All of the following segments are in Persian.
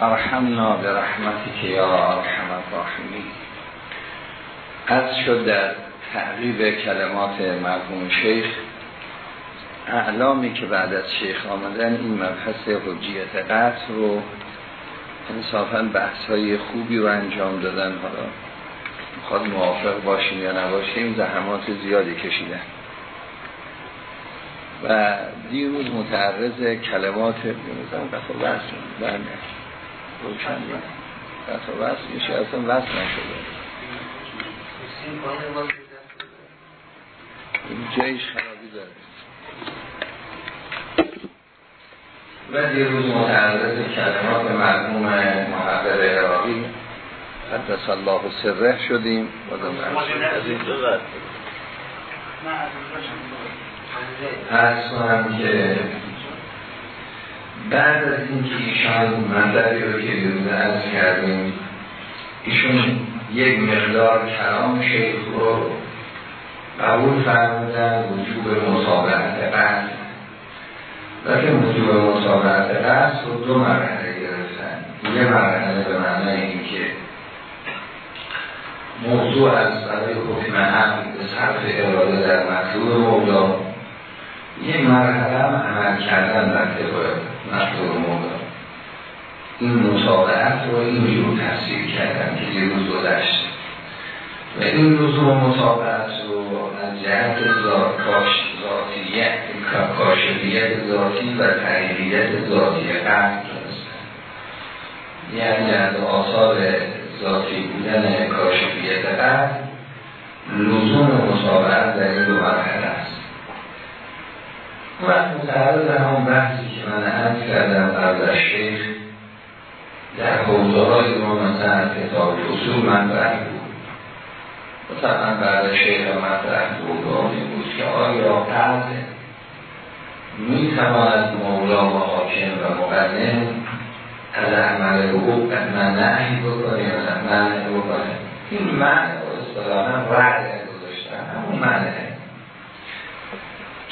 ارحمنا به رحمتی که یا ارحم الراحمین. از شد در تعقیب کلمات مرحوم شیخ اعلامی که بعد از شیخ آمدن این مبحث حجیت قطع رو انصافا بحث های خوبی رو انجام دادن. حالا خواهد موافق باشیم یا نباشیم زحمات زیادی کشیدن و دیروز متعرض کلمات وصل بله. روشن قطع وصل میشه اصلا وصل نشده. این جایش خرابی داره. و دیروز متعرض کلمات مرحوم محقق عراقی قدس الله سره شدیم. پس کنم که بعد از اینکه ایشان مطلبی رو که دیروز از کردیم ایشون یک مقدار کلام شیخ رو قبول فرمودن وجوب مسابقت قصد. و که وجوب مسابقت قصد رو دو مرحله گرفتن. یه مرحله به معنی اینکه موضوع از برای حکم عقل به صرف اراده در مطلوب مولا یه مرحله هم عمل کردن در مطلوب مولا این مطابعت رو اینجور تفسیر کردن که یه روز گذشت. و این لزوم مطابعت رو از جهت ذاتیت کاشفیت ذاتی و تحریریت ذاتی قرد یعنی از آثار ذاتی بودن کاشفیت قرد لزوم مصابعت در این دو مرحله است. و متعرض همون بحثی که من هم کردم قبل از شیخ در حوضه های ما مثلا کتاب اصول مطرح بود. مثلا بعد شیخ مطرح بود این بود که آیا قرد می تواند مولا و حاکم و مقدم از عمل حقوق من نهی بکنه یا من بکنه این معنی اصطلاحا رد گذاشتن همون معنی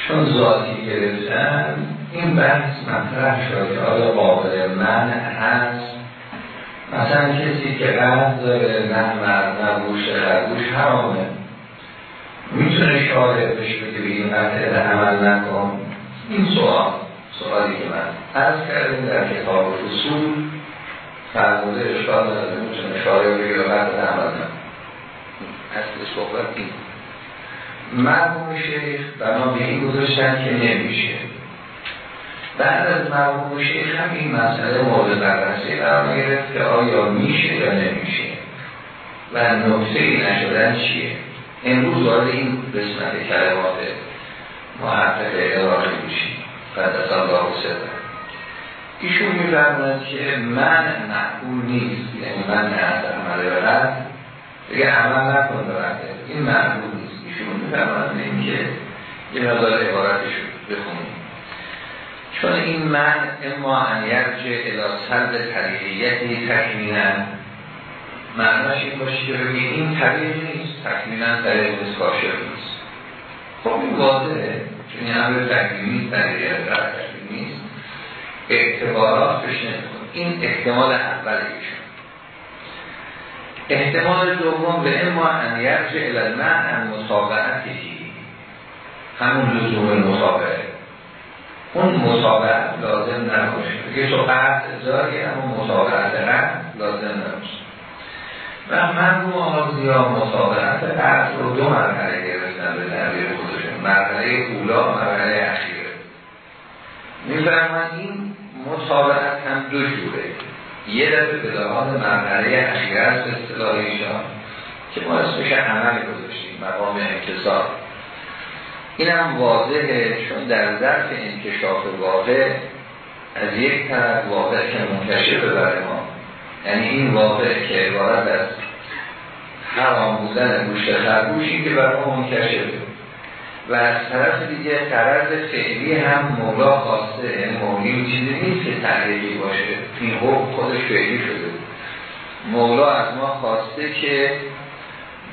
چون ذاتی گرفتن این بحث مطرح شد که آیا قابل من هست. مثلا کسی که قرد داره نه مرد نه گوش خرگوش حرامه. می‌تونه شارع بشه که به این قطعه عمل نکن. این سوال. سوالی که من از کردیم در کتاب رسول فرموده اشکال نداره می‌تونه شارع بگیر و بعد نکن اصل صحبت این مرموم شیخ بنا به این گذاشتن که نمیشه. بعد از مرموم شیخ هم این مسئله مورد بررسی قرار گرفت که آیا میشه یا نمیشه و نکته نشدن چیه. امروز وارد این قسمت کلمات محقق ارائه میشیم. از الله سر ایشون میفرماید که من معقول نیست. یعنی من نه از عمل رد. دیگه عمل نکن برده این معقول نیست. ایشون میفرماید این که یه مقدار عبارتش بخونیم. چون این من اما ان یرجع الى سلب طریقیتی تکمینن معناش این باشه که بگید این طریق نیست. تکمینن طریق نیست کاشف نیست. خب این واضحه. چون این امر در نیست. اعتبارات بشه نمیکن این احتمال اول ایشون احتمال دوم به اما ان یرجع الى المعنى ان مطابعتی. همون لزوم مطابعه. اون مطابعت لازم نباشه. بگه تو قرد ازاری اما مطابعت قرد لازم نباشه. و مرموم آغازی ها مطابعت قرد رو دو مرحله مرحله اولا مرحله اخیره. میفرمان این مطابعت هم دو جوره. یه دفعه به لحاظ مرحله اخیره است اصطلاح ایشان که ما اسمش عمل گذاشتیم مقام انکسار این هم واضحه چون در ظرف انکشاف واقع از یک طرف واقع که منکشف برای ما یعنی این واقع که عبارت از حرام بودن گوشت خرگوشی که برای ما منکشفه و از طرف دیگه قرض فعلی هم مولا خواسته. یعنی مولی چیزی نیست که تحریقی باشه. این حکم خودش فعلی شده مولا از ما خواسته که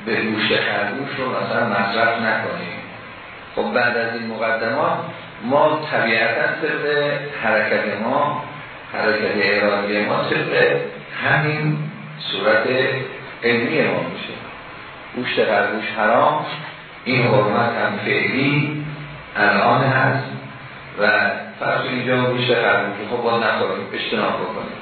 به گوشت خرگوش رو مثلا مصرف نکنیم. خب بعد از این مقدمات ما طبیعتا طبق حرکت ما حرکت ارادی ما طبق همین صورت علمی ما میشه. گوشت قربوش حرام. این حرمت هم فعلی الان هست و فرض اینجا گوشت قربوش خب با نخوریم اجتناب بکنیم.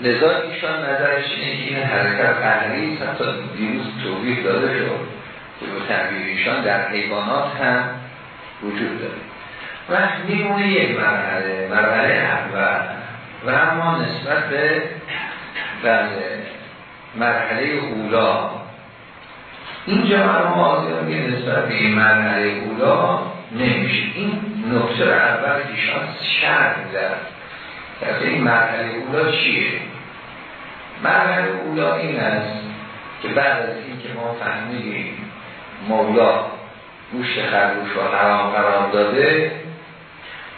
لذا ایشان نظرش اینه که این حرکت قهری حتی دیروز توضیح داده شد که به تعبیر ایشان در حیوانات هم وجود داره. و میمونه یک مرحله مرحله اول. و اما نسبت به بله مرحله اولا. اینجا مرحله آزیان نسبت به این مرحله اولا نمیشه. این نکته اول ایشان شرط میدارد که این مرحله اولا چیه؟ مرحله اولا این است که بعد از این که ما فهمیدیم مولا گوشت خرگوش رو حرام قرار داده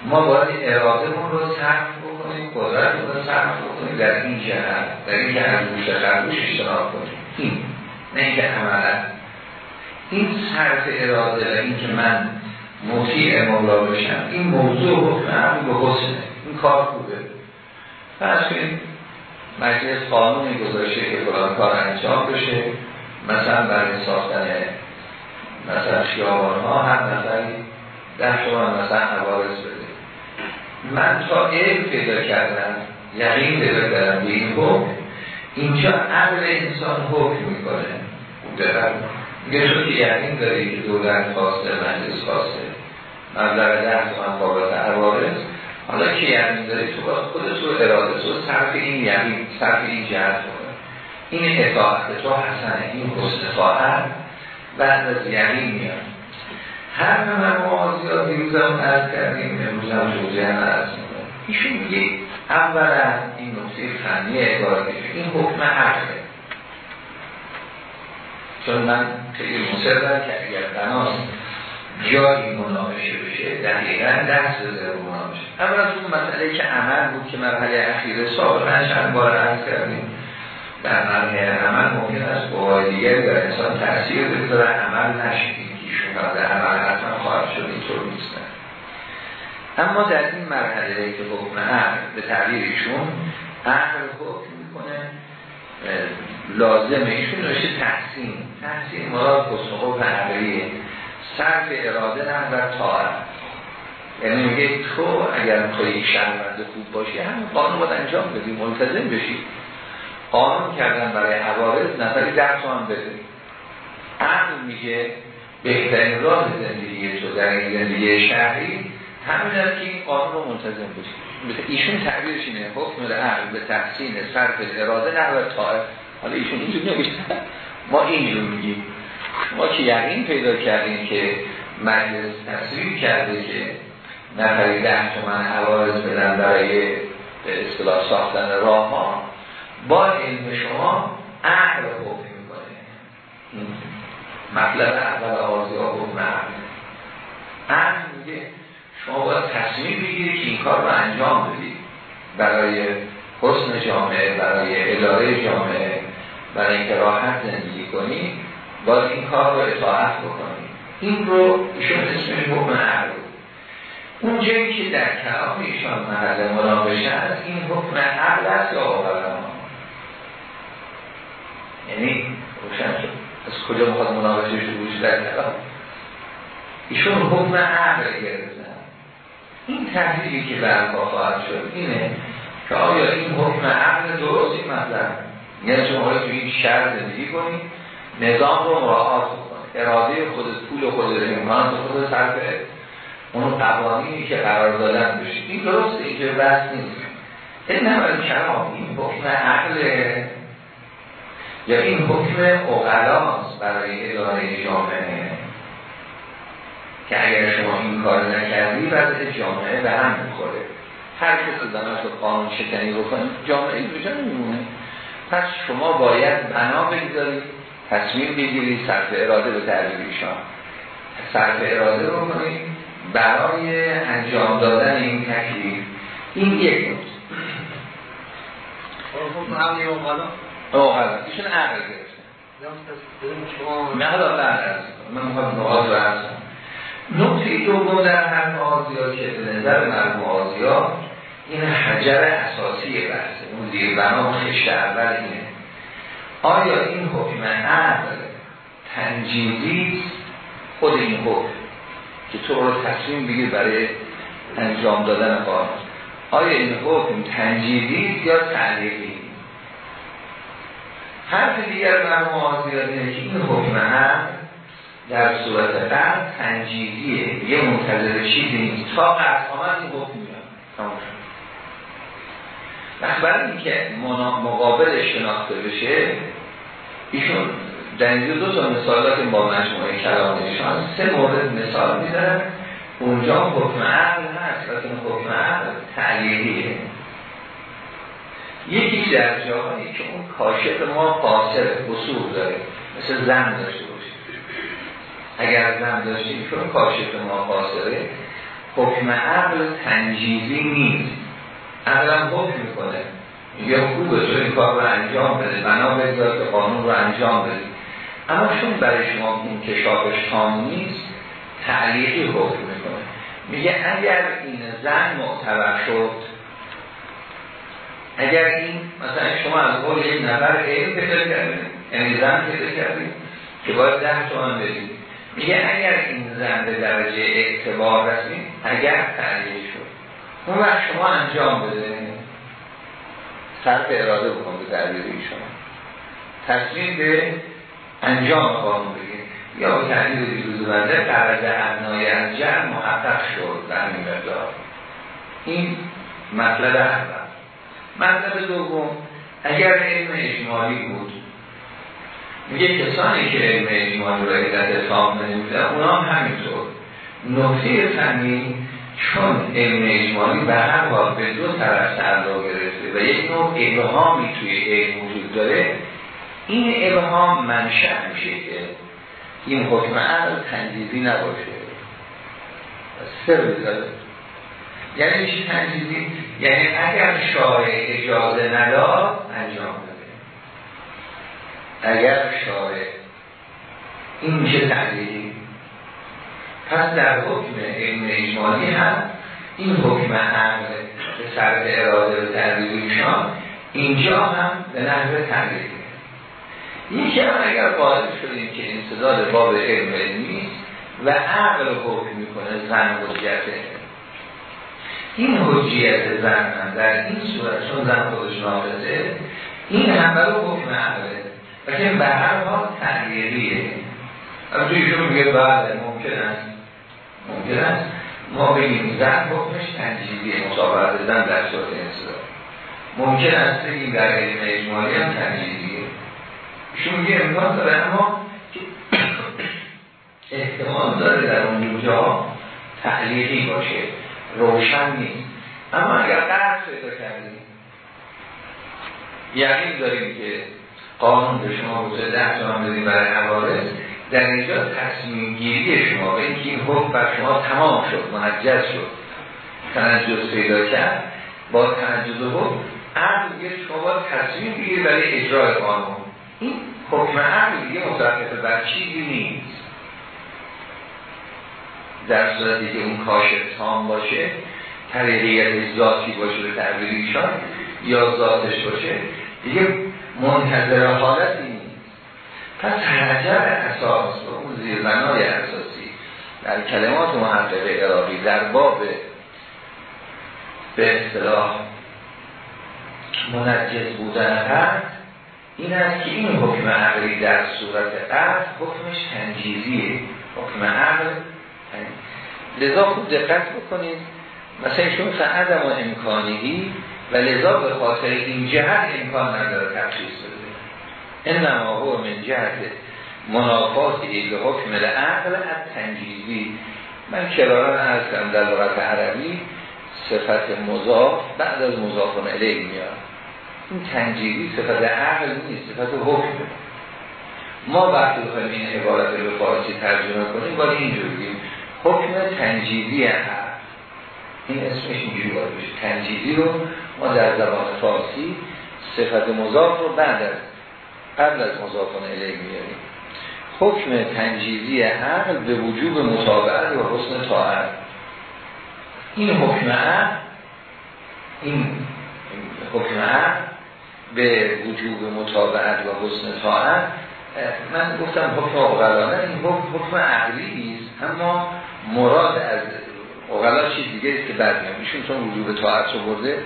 ما باید ارادهمون رو صرف بکنیم قدرت رو صرف بکنیم در این جهت در این از گوشت خرگوش اشتراک کنیم. این نه اینکه عملا این صرف اراده و این که من مطیع مولا بشم این موضوع حکم به حسنه این کار خوبه. فرض کنید مجلس قانونی گذاشته که فلان کار انجام بشه مثلا برای ساختن مثلا خیابان ها هم مثلا ده شما مثلا عوارض بده. من تا علم پیدا کردم یقین پیدا کردم به این حکم اینجا عقل انسان حکم می‌کنه. دقیقا شد که یقین داری که دولت خواسته مجلس خواسته مبلغ ده تومن بابت عوارض حالا که یقین داری تو باید خودت رو اراده تو صرف این یقین صرف این جهت کنه این اطاعت تو حسنه این حسن خواهد بعد از یقین میاد. هر من ما زیاد دیروز هم عرض کردیم امروز هم جوزه هم عرض ایشون میگه اولا این نقطه فنی عبارتش این حکم عقله چون من خیلی مصرم که اگر بناس جایی مناقشه بشه دقیقا دست بزر رو مناقشه. اول از اون مسئله که عمل بود که مرحله اخیر سابقا چند بار عرض کردیم. در مرحله عمل ممکن است قوای دیگر در انسان تاثیر بذاره عمل که ایشون در عمل حتما خواهد شد اینطور نیستن اما در این مرحله که حکم عقل به تعبیر ایشون عقل حکم می‌کنه لازمه. ایشون نوشته تحسین. تحسین مراد و عقلیه صرف اراده نه و طاعت. یعنی میگه تو اگر میخوایی شهروند خوب باشی همین قانون باید انجام بدی ملتزم بشی. قانون کردن برای عوارض نفری در توان بده. عقل میگه بهترین راه زندگی تو در این زندگی شهری همین که این قانون رو ملتزم بشی. ایشون تعبیرش اینه. حکم عقل به تحسین صرف اراده نه و طاعت حالا ایشون اینجور نمیشه ما اینجور میگیم. ما که یقین پیدا کردیم که مجلس تصویر کرده که نفری ده تومن عوارض بدن برای به اصطلاح ساختن راه ها با علم شما عقل حکم می‌کنه. مطلب اول آزی ها حکم عقل عقل میگه شما باید تصمیم بگیرید که این کار رو انجام بدید برای حسن جامعه برای اداره جامعه برای اینکه راحت زندگی کنید باید این کار رو اطاعت بکنید این رو ایشون اسمش حکم عقل اون جایی که در کلام ایشان محل مناقشه است این حکم عقل است یا آقل یعنی روشن شد. از کجا می‌خواد مناقشه شروعش در کلام؟ ایشون حکم عقل گرفتن این تحلیلی که برپا خواهد شد اینه که آیا این حکم عقل درست این مطلب؟ یعنی شما تو این شهر زندگی کنید نظام رو مراعات بکنید اراده خود پول خود امکانات خود صرف اون قوانینی که قرار دادن بشید این درسته این که بس نیست. این نمید کلام این حکم عقل. یا این حکم اقلاست برای اداره جامعه. که اگر شما این کار نکردی وضع جامعه به هم می‌خوره. هر کسی دانش رو قانون شکنی بکنید جامعه بجا نمیمونه پس شما باید بنا بگذارید تصمیم بگیرید صرف اراده به تعبیر ایشان. صرف اراده رو کنید برای انجام دادن این تکلیف. این یک نوز اوغلا ایشون عقل گرفتن نه حالا بعد از من می‌خوام نواز رو نقطه دوم در هر آزیا که به نظر مرموم آزیا این حجر اساسی بحثه اون زیر بنا خشت اول اینه. آیا این حکم عقل تنجیزی خود این حکم که تو رو تصمیم بگیر برای انجام دادن قانون آیا این حکم تنجیزی یا تعلیقی حرف دیگر مرموم آزیا که این حکم عقل در صورت قرد تنجیزیه یه منتظر چیزی نیست. تا قرد آمد این حکم میاد وقت اینکه مقابل شناخته بشه ایشون در اینجا دو تا مثالات با مجموعه کلام ایشان. سه مورد مثال میدارن اونجا حکم عقل هست. این حکم عقل تعلیلیه یکی در جاهایی که اون کاشف ما قاصر قصور داره. مثل زن داشته اگر زن داشتیم چون کاشف ما قاصره حکم عقل تنجیزی نیست. عقلم حکم می‌کنه. یا خوبه تو این کار رو انجام بده. بنا بگذار که قانون رو انجام بده. اما چون برای شما این کشافش تام نیست تعلیقی حکم می‌کنه. میگه اگر این زن معتبر شد اگر این مثلا شما از قول یک نفر علم پیدا کردید یعنی زن پیدا کردید که باید ده تومن بدید. میگه اگر این زن به درجه اعتبار رسید اگر تعلیل شد. اون وقت شما انجام بده. صرف اراده بکن به تعلیل شما. تصمیم به انجام قانون بگیر. یا به تعلیل دیروز بنده قرد ابنای از جر محقق شد در این مقدار. این مطلب اول مطلب دوم اگر علم اجمالی بود میگه کسانی که علم اجمالی رو علت تام نمیدن اونا هم همینطور. نکته فنی چون علم اجمالی به هر حال به دو طرف تعلق گرفته و یک نوع ابهامی توی علم وجود داره این ابهام منشأ میشه که این حکم عقل تنجیزی نباشه. سر بذاره یعنی میشه تنجیزی؟ یعنی اگر شارع اجازه نداد انجام اگر شارع این میشه تعلیلی پس در حکم علم اجمالی هم این حکم عقل به سرد اراده و تعلیلیشان اینجا هم به نحو تعلیلی یکی هم اگر قائل شدیم که انصداد باب علم علمی و عقل حکم می‌کنه زن حجیته این حجیت زن در این صورت چون زن خودش ناقصه این هم برای حکم عقله. لیکن به هر حال تغییریه. از ایشون میگه بله ممکن است. ممکن است. ما بگیم زن حکمش تنجیبیه. مصابرت زن در صورت انصدار ممکن است بگیم در علم اجمالی هم تنجیبیه. ایشون میگه امکان داره اما احتمال داره در اون جا تعلیقی باشه. روشن نیست. اما اگر قرص پیدا کردیم یقین داریم که قانون به شما بوده ده تومن بدیم برای عوارض در اینجا تصمیم گیری شما به اینکه این حکم بر شما تمام شد منجز شد. تنجز پیدا کرد. با تنجز حکم عقل دیگه شما باید تصمیم بگیری برای اجرای قانون. این حکم عقل دیگه متوقف بر چیزی نیست. در صورتی که اون کاشف تام باشه طریقیت ذاتی باشه به تعبیر ایشان یا ذاتش باشه دیگه منتظر حالتی نیست. پس حجر اساس و اون زیربنای اساسی در کلمات محقق عراقی در باب به اصطلاح منجز بودن قرد این است که این حکم عقلی در صورت قرد حکمش تنجیزیه حکم عقل لذا خوب دقت بکنید. مثلا ایشون فعدم و امکانیهی و لذا به خاطر این جهت امکان نداره تخصیص بده. این نماهو من جهت منافاتی به حکم عقل از تنجیزی من کراران از کردم در لغت عربی صفت مضاف بعد از مضافون علیه میاد. این تنجیزی صفت عقل نیست صفت حکم. ما وقتی بخوایم این عبارت رو فارسی ترجمه کنیم باید اینجوری حکم تنجیزی عقل این اسمش اینجوری باید بشه تنجیزی رو ما در زبان فارسی صفت مضاف رو بعد از قبل از مضافان الیه میاریم حکم تنجیزی عقل به وجوب مطابقت و حسن طاعت. این حکم این حکم به وجوب مطابقت و حسن طاعت. من گفتم حکم اقلانه این حکم عقلی است اما مراد از اقلا چیز دیگه که بعد میام ایشون چون وجوب طاعت رو برده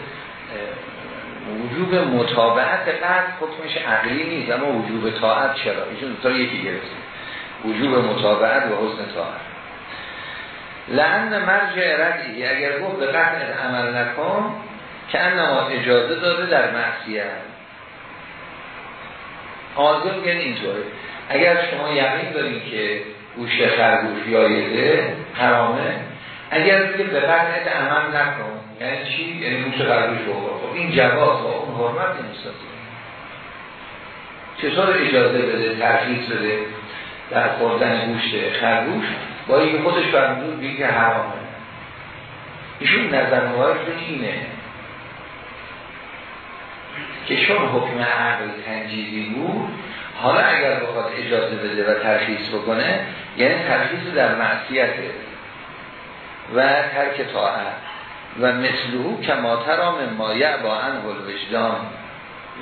وجوب مطابقت قد حکمش عقلی نیست اما وجوب طاعت چرا؟ ایشون تا یکی گرفته. وجوب مطابقت و حسن طاعت. لعن مرجع ردی اگر گفت به قطع عمل نکن که انما اجازه داده در معصیت. آزم یعنی اینطوره. اگر شما یقین دارید که گوشت خرگوش یایده حرامه اگر بگه به قطعت عمل نکن یعنی چی؟ یعنی گوشت خرگوش بخور خب این جواز و اون حرمت نیست. چطور اجازه بده ترخیص بده در خوردن گوشت خرگوش؟ با این خودش فرمودون بگه که حرامه. ایشون نظر مبارک اینه که چون حکم عقل تنجیزی بود حالا اگر بخواد اجازه بده و ترخیص بکنه یعنی ترخیص در معصیته و ترک طاعت و مثلو کماترام مایع با انه وجدان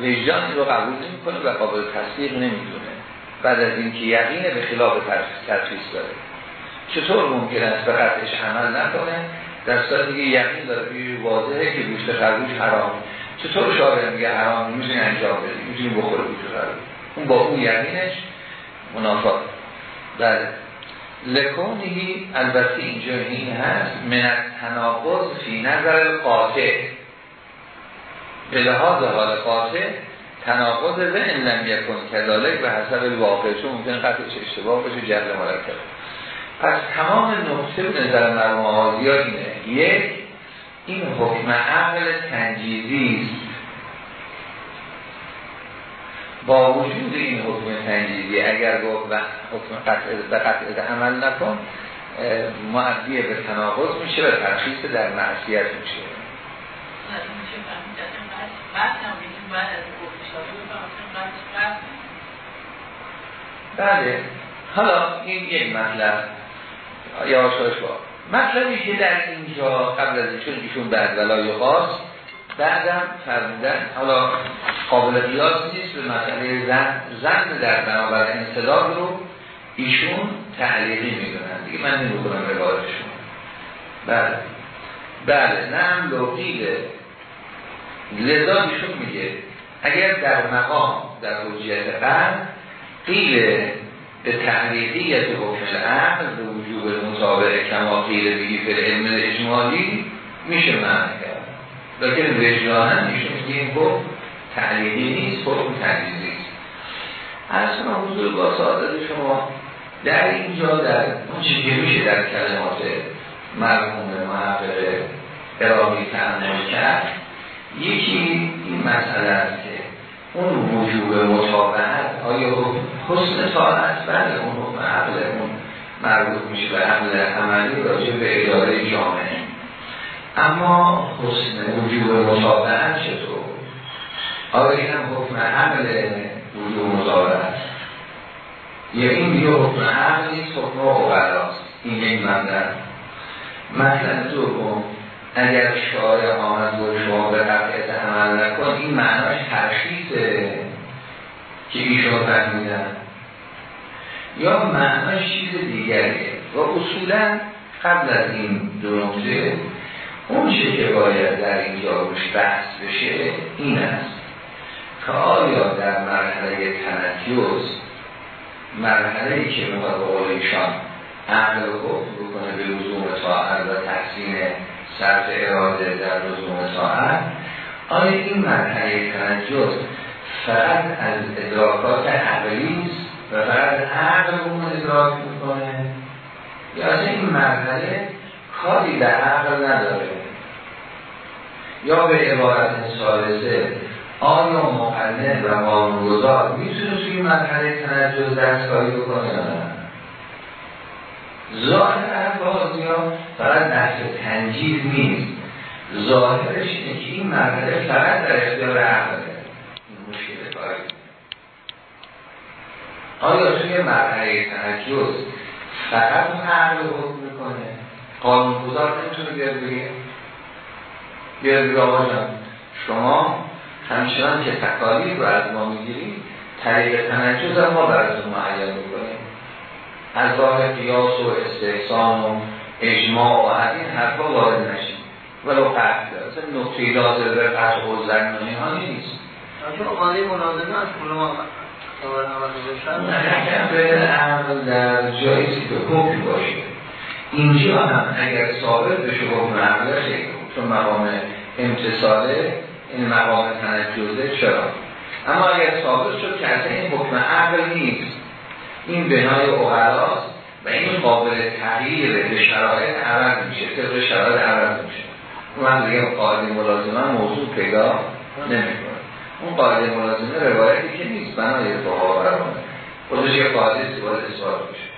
وجدان رو قبول نمی‌کنه و قابل تصدیق نمی‌دونه. بعد از اینکه یقین به خلاف ترخیص داره. چطور ممکن است به قطعش عمل نکنه؟ در صورتی که یقین داره که واضحه که گوشت خرگوش حرام. چطور شاره میگه حرام؟ می‌تونی انجام بدی. می‌تونی بخوره گوشت خرگوش. اون با اون یقینش منافات بله لکونی البته اینجا این هست من تناقض فی نظر قاطع به لحاظ حال قاطع تناقض به این لم یکن کذالک به حسب واقع چون ممکن قطعش اشتباه بشه جهل مرکب پس تمام نقطه به نظر مرموم آزیا اینه. یک این حکم عقل تنجیزی است. با وجود این حکم تنجیزی اگر گفت حکم قطع به قطع عمل نکن معدیه به تناقض میشه و ترخیص در معصیت میشه. بله. حالا این یک مطلب. یا شاش با. مطلبی که در اینجا قبل از چون ایشون بعد ولای خاص بعدم فرمودن حالا قابل قیاس نیست به مسئله زن زن در بنابر انصداد رو ایشون تعلیقی می‌دونن. دیگه من نمی‌دونم روایتشون. بله. بله نه هم لوقیده. لذا ایشون میگه اگر در مقام در حجیت قرن قیل به تعلیقیت حکم العقل به وجوب مطابق کما قیل بگی فر علم اجمالی میشه معنی لیکن وجدانه میشه میگه این حکم تعلیقی نیست حکم تعلیقی است اصلا حضور با سعادت شما در اینجا در اون چیزی که میشه در کلمات مرموم محقق ارامی تعمل کرد یکی این مسئله است که اون وجوب مطابقت آیا حسن طاعت بله اون حکم عقل اون مربوط میشه به عقل عملی راجع به اداره جامعه. اما حسن وجوب مطابقت چطور؟ آیا این هم حکم عقل وجوب مطابقت یا این دیگه حکم عقل نیست حکم اقلاست این یک مندر مثلا دوم اگر شعار آمد و شما به قطعت عمل نکن این معناش ترخیصه که ایشون فرمیدن یا معناش چیز دیگریه. و اصولا قبل از این دو نقطه اون چه که باید در اینجا روش بحث بشه این است که آیا در مرحله تنکیوز مرحله که مطابق ایشان عقل رو بکنه به لزوم طاعت و تحسین صرف اراده در لزوم طاعت آیا این مرحله تنجز فقط از ادراکات است و فقط عقل اون ادراک می‌کنه؟ یا از این مرحله کاری در عقل نداره. یا به عبارت سالسه آیا مقنن و قانونگذار می‌تونه توی مرحله تنجز دستکاری بکنه؟ یا نه ظاهر الفاظ یا فقط نفس تنجیز نیست. ظاهرش اینه که این مرحله فقط در اختیار عقله این مشکل کاری. آیا توی مرحله تنجز فقط عقل حکم قانون گذار نمی‌تونه بگه بیاد بگه آقا شما همچنان که تکالیف رو از ما می‌گیریم طریق تنجز ما براتون معین می‌کنیم. از راه قیاس و استحسان و اجماع و از این حرفا وارد نشیم ولو قطع اصلا نقطه لازم به قطع و زنانی ها نیست. چون قالی مناظمه از علما به عمل در جایی که حکم باشه. اینجا هم اگر ثابت بشه حکم عمله خیلی چون مقام امتصاله این مقام تنجزه چرا؟ اما اگر ثابت شد که این حکم عقل نیست این بنای اغلاست و این قابل تغییر به شرایط عوض میشه طبق شرایط عوض میشه. اون هم دیگه قاعده ملازمه موضوع پیدا نمی‌کنه. اون قاعده ملازمه روایتی که نیست بنای فقها برامونه خودش یه قاعده استفاده اثبات میشه.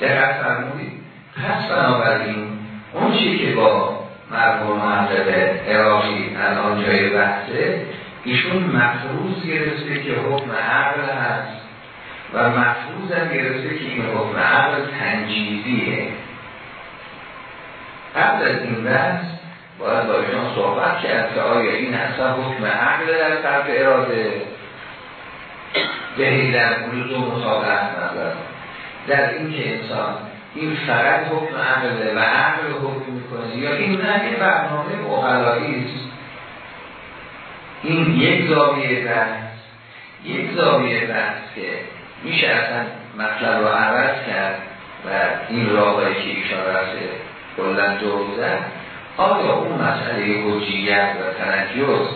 دقت فرمودید پس بنابراین اون چی که با مرحوم محقق عراقی الان جای بحثه ایشون مفروض گرفته که حکم عقل هست و مفروض هم که این حکم عقل تنجیزیه. قبل از این بحث باید با ایشان صحبت کرد که آیا این اصلا حکم عقل در طرف اراده؟ به در و مطابقت نظر. در این که انسان این فقط حکم عقله و عقل حکم می‌کنه. یا این نه یه برنامه مقلایی است این یک زاویه بحث یک زاویه بحث که میشه اصلا مطلب رو عوض کرد و این راهایی که ایشان رفته کلن زد آیا اون مسئله حجیت و تنجز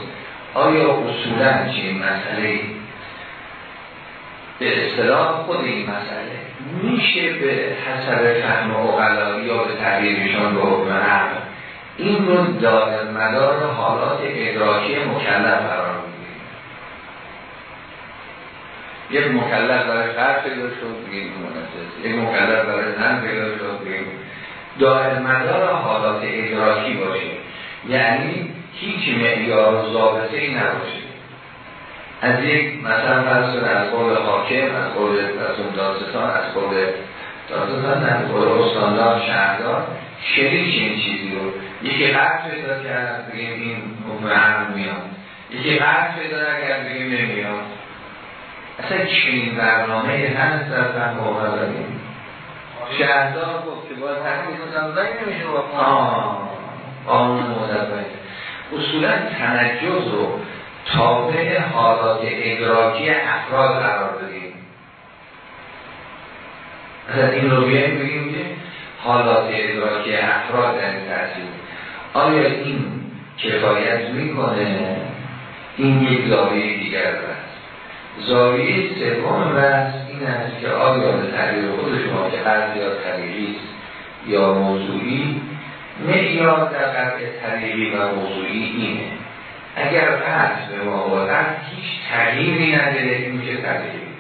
آیا اصولا چه مسئله به اصطلاح خود این مسئله. میشه به حسب فهم اقلایی یا به تغییرشان به حکم عقل. این رو دار مدار حالات ادراکی مکلف قرار یک مکلف برای فرق پیدا شد بگیم یک مکلف برای زن پیدا شد بگیم دار مدار حالات ادراکی باشه. یعنی هیچ معیار و ضابطه ای نباشه. از یک مثلا فرض از قول حاکم از قول رسول داستان از قول داستان از قول استاندار شهردار شریک این چیزی رو. یکی قرد پیدا کرد بگیم این حکم میاد. یکی قرد پیدا نکرد بگیم نمیاد. اصلا چنین برنامه هست در فهم داریم. شهردار گفت که باید تحقیق نمیشه آه. قانون مدبری اصولا تنجز رو تابع حالات ادراکی افراد قرار بدیم. مثلا این رو بیاییم بگیم که حالات ادراکی افراد در این تحصیل آیا این کفایت می‌کنه؟ این یک زاویه دیگر است. زاویه سوم بس این است که آیا به تغییر خود شما که قرض یا طریقی یا موضوعی معیار در قطع طریقی و موضوعی اینه. اگر قطع به موادت هیچ تغییری نداره این میشه تغییری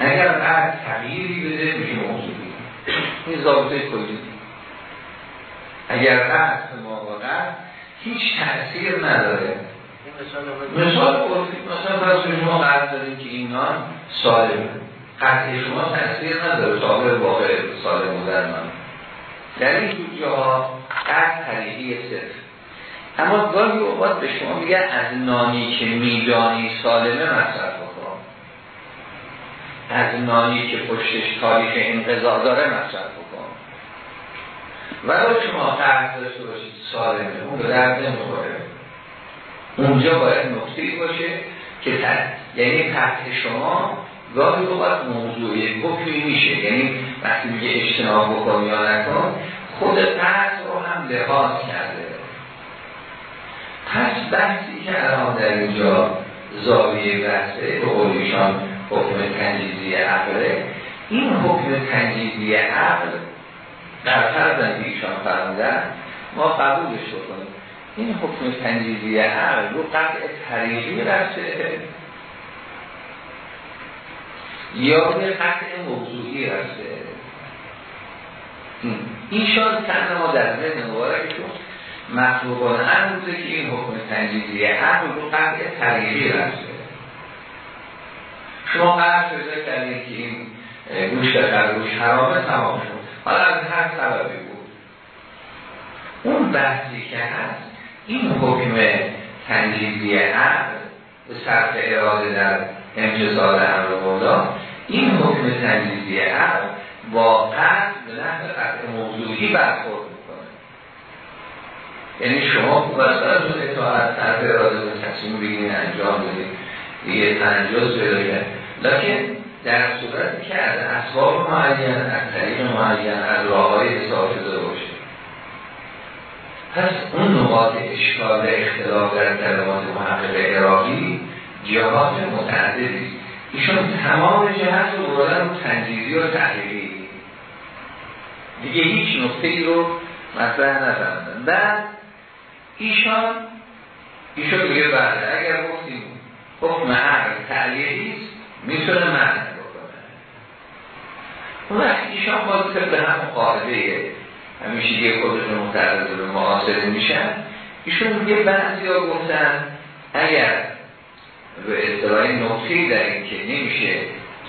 اگر قطع تغییری بده میشه موضوعی این ضابطه کلی. اگر قطع به موادت هیچ تأثیر نداره. مثال مثلا فرض شما قطع داریم که این نان سالمه. قطع شما تأثیر نداره تابع واقع سالم بودن من در این جوجه ها قطع طریقی صرف اما گاهی اوقات به شما میگه از نانی که میدانی سالمه مصرف بکن. از نانی که پشتش تاریخ انقضا داره مصرف بکن. ولی شما قرد داشته باشید سالمه اون به درد نمی‌خوره. اونجا باید نقطه باشه که تحت یعنی تحت شما گاهی اوقات موضوعی حکمی میشه. یعنی وقتی میگه اجتناب بکن یا نکن خود قرد رو هم لحاظ کرده. پس بحثی که الان در اینجا زاویه بحثه به قولیشان حکم تنجیزی عقله این حکم تنجیزی عقل در فرزن ایشان فرمودن ما قبولش بکنیم. این حکم تنجیزی عقل رو قطع طریقی رسته یا به قطع موضوعی رسته. ایشان تنها ما در ذهن مبارکشون مطلوبان بوده که این حکم تنجیزی عقل رو قطع تغییری رفته شما قرد پیدا کردید که این گوشت خرگوش حرامه تمام شد. حالا از هر سببی بود. اون بحثی که هست این حکم تنجیزی عقل به صرف اراده در امتصال امر مولا این حکم تنجیزی عقل با قصد به نحو قطع موضوعی برخورد یعنی شما اون اطاعت طرف اراده به تصمیم بگیرین انجام بدید دیگه تنجاز پیدا کرد لیکن در صورت که از اسباب معین از طریق معین از راه های حساب شده باشه. پس اون نقاط اشکال اختلاف در کلمات محقق عراقی جهات متعددی. ایشون تمام جهت رو بردن تنجیزی و تحریری دیگه هیچ نقطه ای رو مطرح نفهمدن بعد ایشان ایشان میگه بله اگر گفتیم حکم عقل تعلیقی است می‌تونه معنی بکنه. اون وقت ایشان باز به هم قاعده همیشه یه خودشون متعرض به معاصره میشن ایشون میگه بعضی ها گفتن اگر به اصطلاح نقطه‌ای در این که نمیشه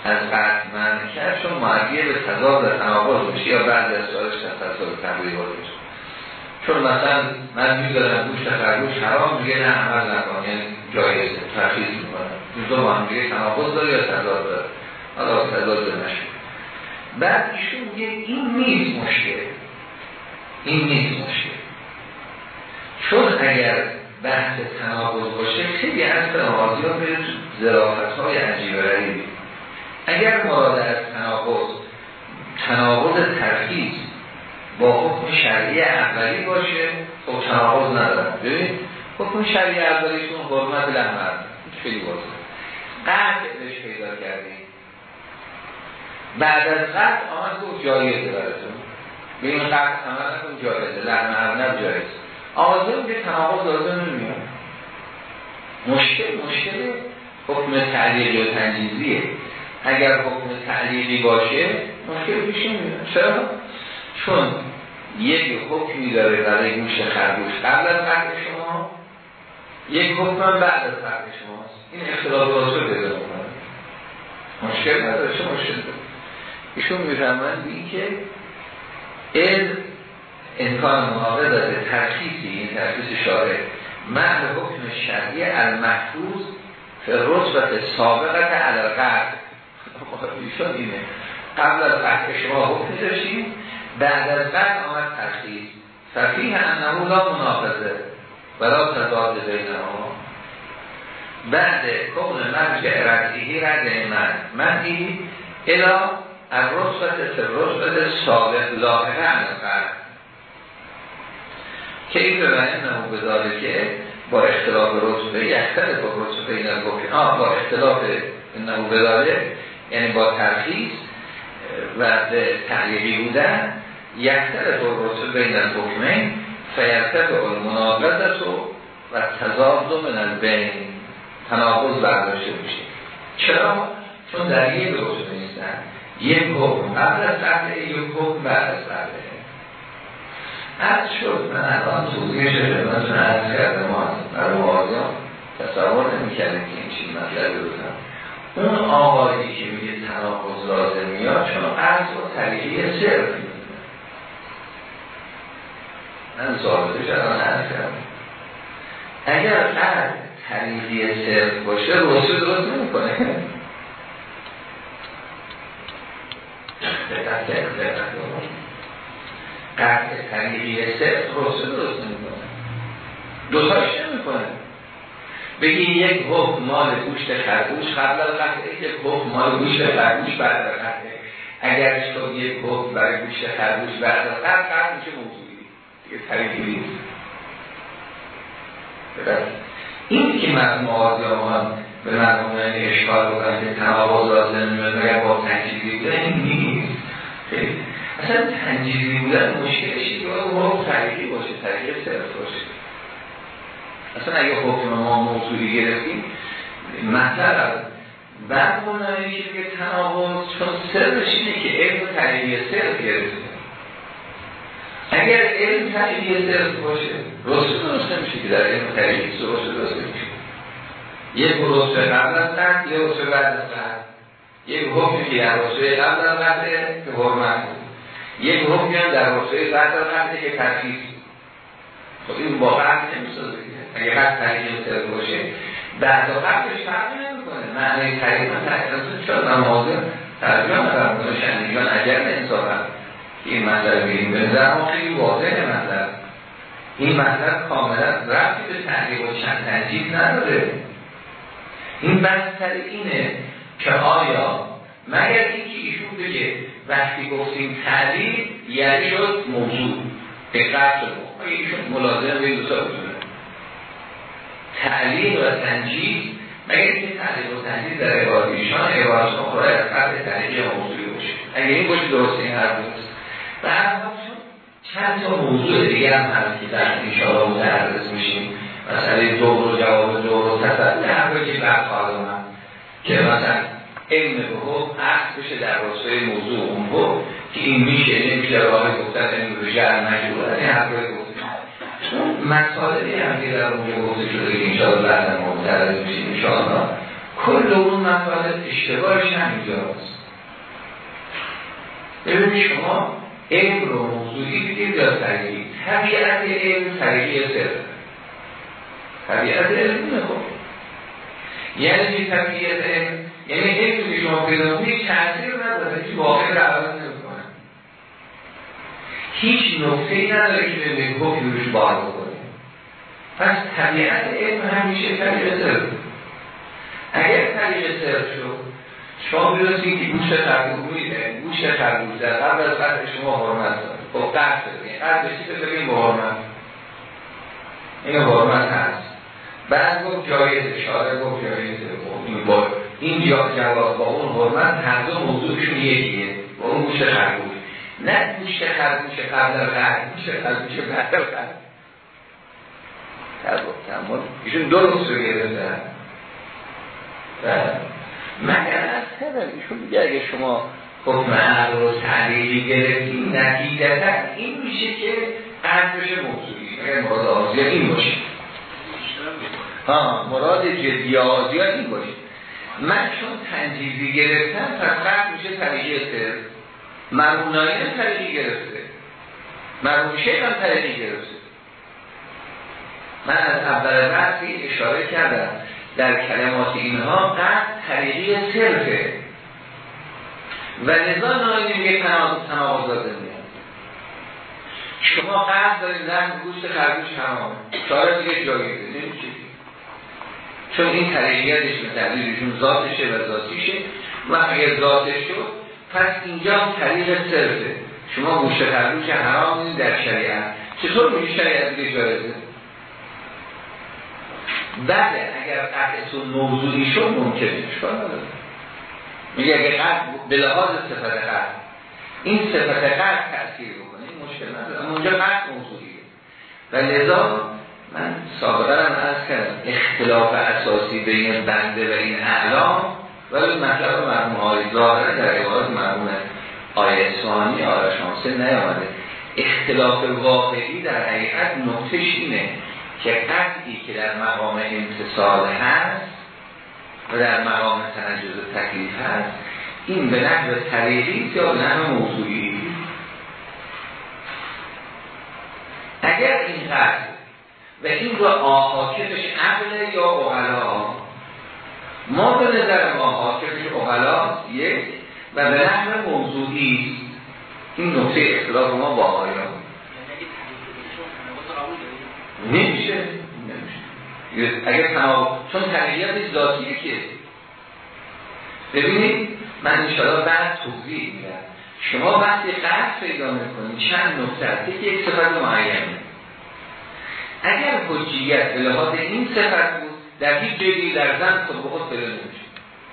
از قطع معنی کرد چون معدیه به تضاد و تناقض میشه یا بعد از سوالش تصادف تبریه باشه چون مثلا من میدارم گوشت خرگوش حرام میگه نه عمل نکن یعنی جایزه ترخیص می‌کنه. دو با هم دیگه تناقض داره یا تضاد داره؟ حالا تضاد نشه بعد ایشون میگه این نیست مشکل. این نیست مشکل. چون اگر بحث تناقض باشه خیلی از تناقضی ها به ظرافت های عجیب اگر مراد از تناقض تناقض ترخیص با حکم شرعی اولی باشه خب تناقض ندارم ببین حکم شرعی اولیشون حرمت لحمر خیلی باشه قطع بهش پیدا کردیم. بعد از قطع آمد گفت جایزه براتون. به این قطع عمل نکن جایزه. لحم ارنب جایز آزم که تناقض لازم نمیاد. مشکل مشکل حکم تعلیقی و تنجیزیه. اگر حکم تعلیقی باشه مشکل پیش نمیاد. چرا؟ چون یک حکمی داره برای گوش خرگوش قبل از قطع شما یک حکم بعد از قطع شماست. این اختلاف راست پیدا می‌کنه. مشکل نداره چه مشکل داره؟ ایشون می‌فهمند این که علم امکان مناقض داره ترخیصی این ترخیص شاره محل حکم شرعی المحفوظ رتبت سابقت علقت ایشون اینه. قبل از قطع شما حکم داشتیم بعد از قطع آمد ترخیص ففیه انه لا مناقضه ولا تضاد بین ما بعد کون مرجع ردیهی رد من. مندی الا از رسبت رسبت سابق لاحقه عن که این به انه بداره که با اختلاف رتبه یختر با رتبه این با اختلاف انه بداره یعنی با ترخیص و به تعلیقی بودن یختر با رتبه این الگوکمه فیرتب المناقضت و تضاد من البین تناقض برداشته میشه. چرا؟ چون در یک رتبه نیستن. یک حکم قبل از قبله یک حکم بعد از قبله از شد من الان توضیحش خدمتتون عرض کردم. ما برای موازیان تصور نمی کردیم که این چیز مطلبی بودم اون آقایی که میگه تناقض لازم میاد چون عرض و طریقی صرف من ثابتش الان عرض کردم. اگر قرد طریقی صرف باشه رسول درست نمی کنه قطع طریقی صرف رسول درست نمی‌کنه. دوتاش نمی‌کنه. بگی یک حکم مال گوشت خرگوش قبل از قطعه یک حکم مال گوشت خرگوش بعد از قطعه. اگر شد یک حکم برای گوشت خرگوش بعد از قطعه قطع میشه موضوعی. دیگه طریقی نیست. این که من موازی آمان به مرموم اشکال بکنم که تناقض لازم نمیاد مگر با تنجیزی بودن؟ این نیست. اصلا تنجیزی بودن مشکلش که اون طریقی باشه طریق صرف باشه. اصلا اگه حکم ما موضوعی گرفتیم مطلب بعد منایی که بگه تناقض چون سرش اینه که علم طریقی صرف گرفتیم اگر علم طریقی صرف باشه رسول درست نمیشه که در علم طریقی صرف باشه درست نمیشه. یک رسول قبل از قرد یه رسول بعد از قرد یک حکمی که در رسوه قبل در قبله که حرمت. بود یک حکمی هم در رسوه بعد در قبله که ترخیص خب این قبل نمی‌سازه. اگه قبل تحقیق سر باشه. بعد و قبلش فرق نمی‌کنه. معنی تحقیق تحقیق شد من حاضر ترجمه نفر کنه شنیگان اگر انصافا این مطلب بگیم به نظر ما خیلی واضحه مطلب. این مطلب کاملا رفتی به تحقیق و چند تنجیب نداره. این بحث اینه که آیا مگر اینکه ایشون بگه وقتی گفتیم تعلیل یعنی شد موضوع. دقت شد ایشون ملازم به دو سال تعلیل و تنجیز مگر اینکه تعلیل و تنجیز در عبارت ایشان عبارت اخرى از قبل تعلیل موضوعی باشه؟ اگر این باشه درست این حرف بود و چند تا موضوع دیگه هم هست که در انشاءالله متعرض میشیم. مثلا دور و جواب دور و تصدیل حرفی که بعد خواهد اومد که مثلا علم حکم عقل بشه در راستای موضوع اون حکم که این میشه نمیشه راه گفتن علم جر مجبور این حرفی گفتن مسائلی هم که در اونجا گفته شده که انشاءالله بعد ما متعرض میشیم انشاءالله. کل اون مسائل اشتباهش همینجاست ببینید شما علم رو موضوعی دیدید یا طریقی طبیعت علم طریقی سر؟ طبیعت علم نخور یعنی چی طبیعت علم؟ یعنی علم که شما پیدا کنید تاثیر نداره. که واقع رو عوض هیچ نقطه ای نداره که به حکم روش بار بکنه. پس طبیعت علم همیشه طریق سر اگر طریق سر شد شما بیرسید که گوش خرگوش گوش خرگوش در قبل از قطع شما حرمت داره. خب قطع بگیم قطع بشید بگیم به حرمت. این حرمت هست. بعد گفت جایز اشاره گفت جایز. با این جواب با اون حرمت هر دو موضوعشون یکیه. با اون گوش خرگوش نه گوش خرگوش قبل از قطع گوش خرگوش بعد از قطع ایشون دو نصف گرفتن مگر از کردم ایشون دیگه اگه شما حکم عقل رو تعلیلی گرفتیم نتیجتا این میشه که قرد بشه موضوعی. اگر مراد آزیا این باشه. ها مراد جدی آزیا این باشه. من چون تنجیزی گرفتم پس قرد میشه طریقی سر مرمون نایم طریقی گرفته. مرمون شیخ هم طریقی گرفته. من از اول بحثی اشاره کردم. در کلمات اینها قد طریقی صرفه. و نظام نایی میگه تناقض داده میاد شما قد دارید لحم گوشت خرگوش تمام. چاره دیگه جایی چون این طریقیتش به تبدیلشون ذاتشه و ذاتیشه. و اگر ذاتش شد پس اینجا طریق صرفه. شما گوشت خرگوش حرام در شریعت. چطور میشه شریعت دیگه جایزه؟ بله اگر قطعتون موضوعی شد ممکنه. اشکال نداره میگه اگه قطع به لحاظ صفت قطع. این صفت قطع تأثیر بکنه این مشکل نداره. اما اونجا قطع موضوعیه. و لذا من سابقا هم از کردم اختلاف اساسی بین بنده و این اعلام ولی مطلب مرموم های ظاهره در عبارت مرموم آیه اسفانی آیه شانسه نیامده اختلاف واقعی در حقیقت نقطش اینه که قطعی که در مقام امتصال هست و در مقام تنجز تکلیف هست این به نحو طریقی یا به موضوعی اگر این قطع و این رو آحاکمش عقل یا اغلا ما به نظر ما حاکمش اغلا یک و به نحو موضوعی این نقطه اختلاف ما با آیان نمیشه؟ نمیشه. اگر تناب چون تغییرات ذاتیه که ببینید من انشاءالله بعد توضیح میدم. شما وقتی قرد پیدا می‌کنید چند نکته هست یک صفت معینه. اگر حجیت به لحاظ این صفت بود در هیچ جایی در زن خود به خود پیدا نمیشه.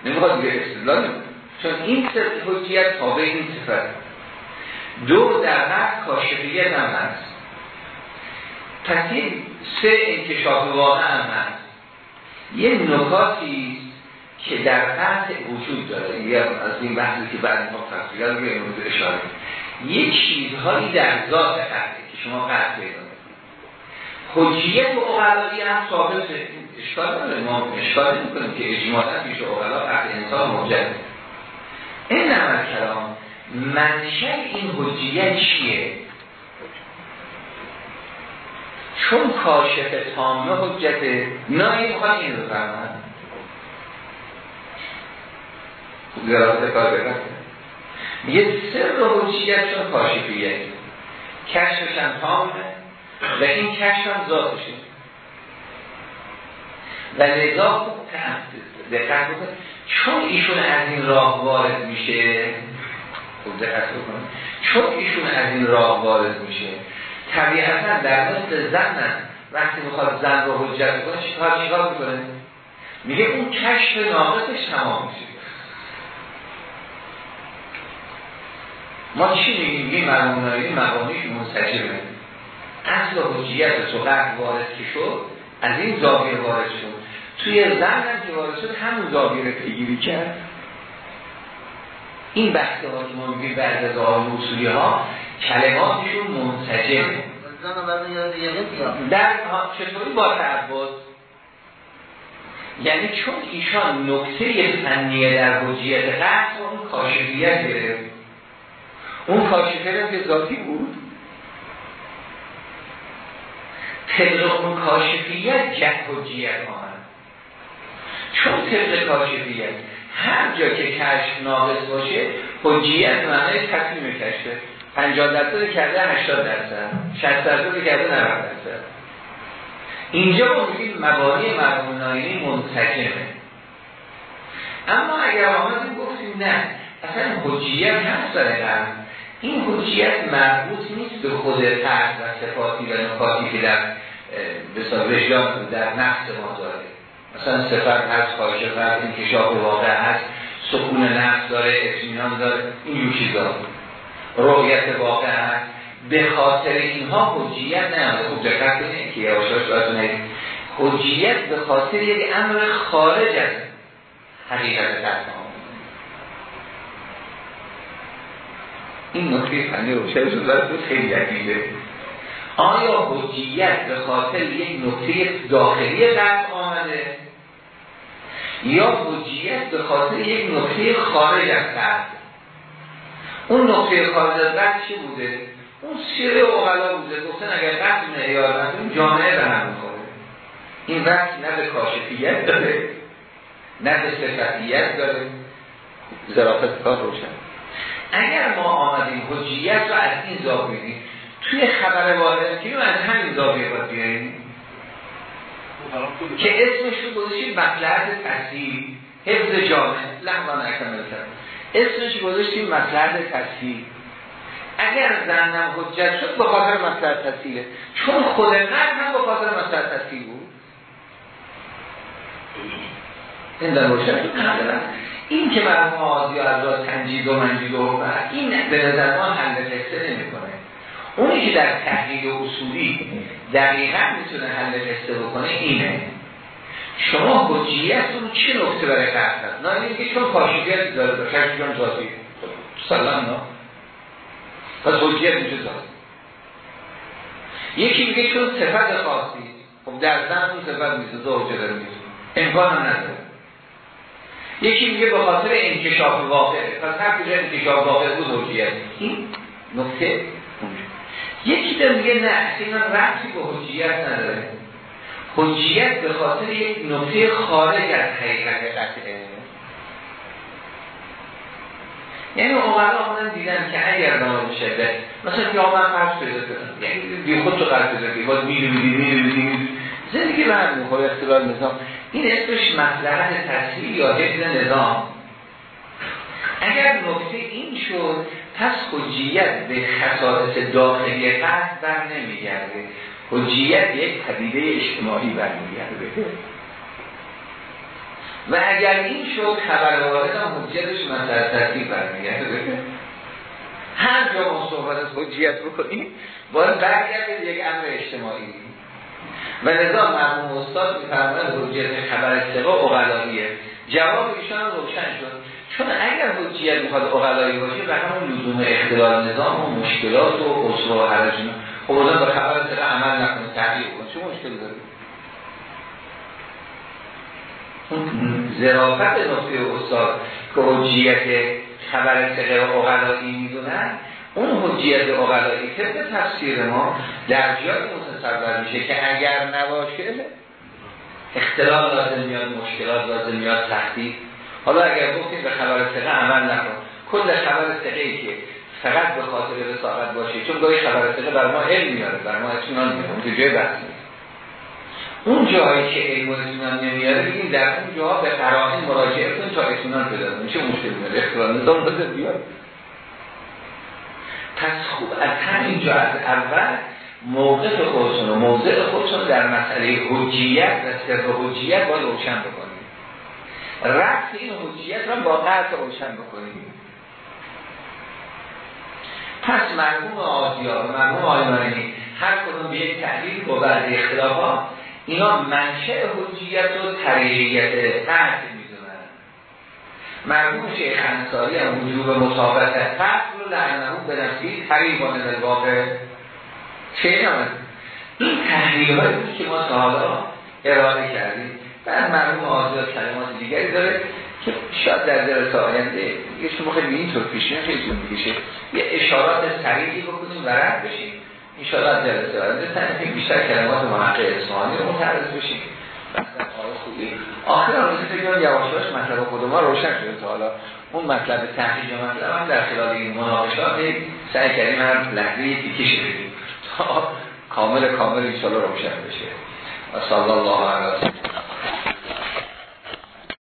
نمی‌خواد دیگه استدلال چون این حجیت تابع این صفت. دو در قرد کاشفیت هم هست. این سه انکشاف واقع هم هست. یه نکاتی که در قطع وجود داره. یه از این بحثی که بعد ما تفصیل رو یه اشاره یه چیزهایی در ذات قطعه که شما قطع پیدا حجیت و اقلایی هم ثابت اشکال نداره. ما اشکال نمی کنیم که اجمالا پیش اقلا قطع انسان موجد این نمر کلام منشأ این حجیت چیه؟ چون کاشف تامه حجت نه می‌خواد این رو فرمند زرافت کار بگرد یه سر حجیت چون کاشفیت کشفش هم تامه و این کشف هم ذاتشه. و لذا دقت بکنه چون ایشون از این راه وارد میشه خوب دقت بکنه چون ایشون از این راه وارد میشه طبیعتا در مثل زن وقتی می‌خواد زن رو حجت کنه چیکار چیکار می‌کنه؟ میگه اون کشف ناقصش تمام میشه. ما چی میگیم؟ میگیم مرمونایی مقامیش منسجمه. اصل حجیت صحبت وارد که شد از این زاویه وارد شد. توی زن هم که وارد شد همون زاویه رو پیگیری کرد. این بحث ها که ما میگیم بعد از آن اصولی ها کلماتشون منسجمه در چطوری با تعبد یعنی چون ایشان نکته فنیه در حجیت قصد اون کاشفیت گرفت. اون کاشفیت که ذاتی بود. طبق اون کاشفیت جه حجیت آمد چون طبق کاشفیت هر جا که کشف ناقص باشه حجیت معنی تصمیم کشفه. 50 درصد کرده 80 درصد. 60 درصد کرده 90 درصد. اینجا ما میگیم مبانی مرحوم منسجمه اما اگر آمدیم گفتیم نه اصلا حجیت هست داره این حجیت مربوط نیست به خود فرد و صفاتی و نکاتی که در بسیار رجلان در نفس ما داره. مثلا صفت هست خواهش فرد انکشاف واقع هست سکون نفس داره اطمینان داره این چیزا. رویت واقع هست. به خاطر اینها حجیت نه خوب دقت کنید که یواشاش باید حجیت به خاطر یک امر خارج از حقیقت تفاهم این نکته فنی روشن شد خیلی عجیبه. آیا حجیت به خاطر یک نکته داخلی قطع آمده؟ یا حجیت به خاطر یک نکته خارج از قطع اون نقطه خارج از چی بوده؟ اون سیره اوغلا بوده. گفتن اگر قطع معیار نکنیم جامعه به هم می‌خوره. این وقت نه به کاشفیت داره نه به صفتیت داره. ظرافت کار روشن. اگر ما آمدیم حجیت رو از این زاویه توی خبر وارد که از همین زاویه باید بیاریم که اسمش رو گذاشتیم مطلعت تحصیل حفظ جامعه. لحظه نکمل کرد اسمش گذاشتیم مطلب تصحیل اگر زنم حجت شد به خاطر مطلب تصحیله چون خود مرد هم به خاطر مطلب تصحیل بود. این در این که مرموم آزی از را تنجید و منجید و این به نظر ما حل قصه نمی کنه اونی که در تحلیل اصولی دقیقا می‌تونه حل قصه بکنه اینه. شما حجیت رو چه نکته برای قصد هست؟ نه اینکه چون کاشفیت داره به خشم جان ذاتی سلام نه. پس حجیت میشه ذاتی یکی میگه چون صفت خاصی خب در زن اون صفت میشه زوجه داره میشه امکان نداره. یکی میگه به خاطر انکشاف واقع پس هر کجا انکشاف واقع بود حجیت. این نکته یکی در میگه نه اصلا رفتی به حجیت نداره. حجیت به خاطر یک نقطه خارج از حقیقت قطعه یعنی اومد آمدن دیدن که اگر نماز شده مثلا که آمد فرض پیدا کنن یعنی بی خود تو قرد پیدا کنی باید میری میری زندگی بعد می‌خواه اختبار نظام این اسمش مسلحت تحصیل یا حفظ نظام. اگر نکته این شد پس حجیت به خصائص داخلی قصد بر نمیگرده. حجیت یک پدیده اجتماعی برمیگرده. و اگر این شد خبر وارد هم حجیتش مثلا ترتیب برمیگرده. هر جا ما صحبت از حجیت بکنیم باید برگرده یک امر اجتماعی. و لذا مرموم استاد میفرماید حجیت خبر سقا اقلاییه جواب ایشان روشن شد. چون اگر حجیت می‌خواد اقلایی باشه و همون لزوم اختلال نظام و مشکلات و اصول و حرج خب به خبر سقا عمل نکنه تغییر کنه. چه مشکل داره؟ ظرافت نقطه استاد که حجیت خبر سقه و اقلایی می‌دونن اون حجیت اقلایی طبق تفسیر ما در جای متصور میشه که اگر نباشه اختلال لازم میاد مشکلات لازم میاد تختی حالا اگر گفتیم به خبر سقه عمل نکن. کل خبر سقه ای که فقط به خاطر رسالت باشه چون گاهی خبر سقه بر ما علم میاره بر ما اطمینان میاره اون جای بحث اون جایی که علم و اطمینان نمیاره بگیم در اون جاها به قرائن مراجعه کن تا اطمینان پیدا چه مشکلی میاره؟ اختلال نظام بیاد پس خوب از همین جا از اول موقف خودتون و موضع خودتون در مسئله حجیت و سر حجیت باید روشن بکنیم. رفت این حجیت را با قطع روشن بکنیم. پس مرموم آزیا و مرموم آیمانی هر کدوم به یک تحلیل با بعد اختلافات اینا منشأ حجیت و طریقیت قطع می‌دونن. مرموم شیخ انصاری هم وجوب مطابقت قطع رو لعنهو به نفسی طریقان در واقع چه این تحلیل هایی که ما تا حالا ارائه کردیم. بعد مرموم آزیا کلمات دیگری داره که شاید در درس آینده یه شما خیلی اینطور پیش خیلی طول می‌کشه. یه اشارات سریعی بکنیم و رد بشیم. این شاید جلسه آینده تنفیم بیشتر کلمات محقق اسمانی رو متعرض بشیم. آخر آن روزی کنم یواشاش مطلب خود ما روشن شده تا حالا. اون مطلب تحقیق مطلب هم در خلال این مناقشات سعی کردیم هر لحظه یکی کشه بدیم تا کامل کامل این روشن بشه. و صلی الله علیه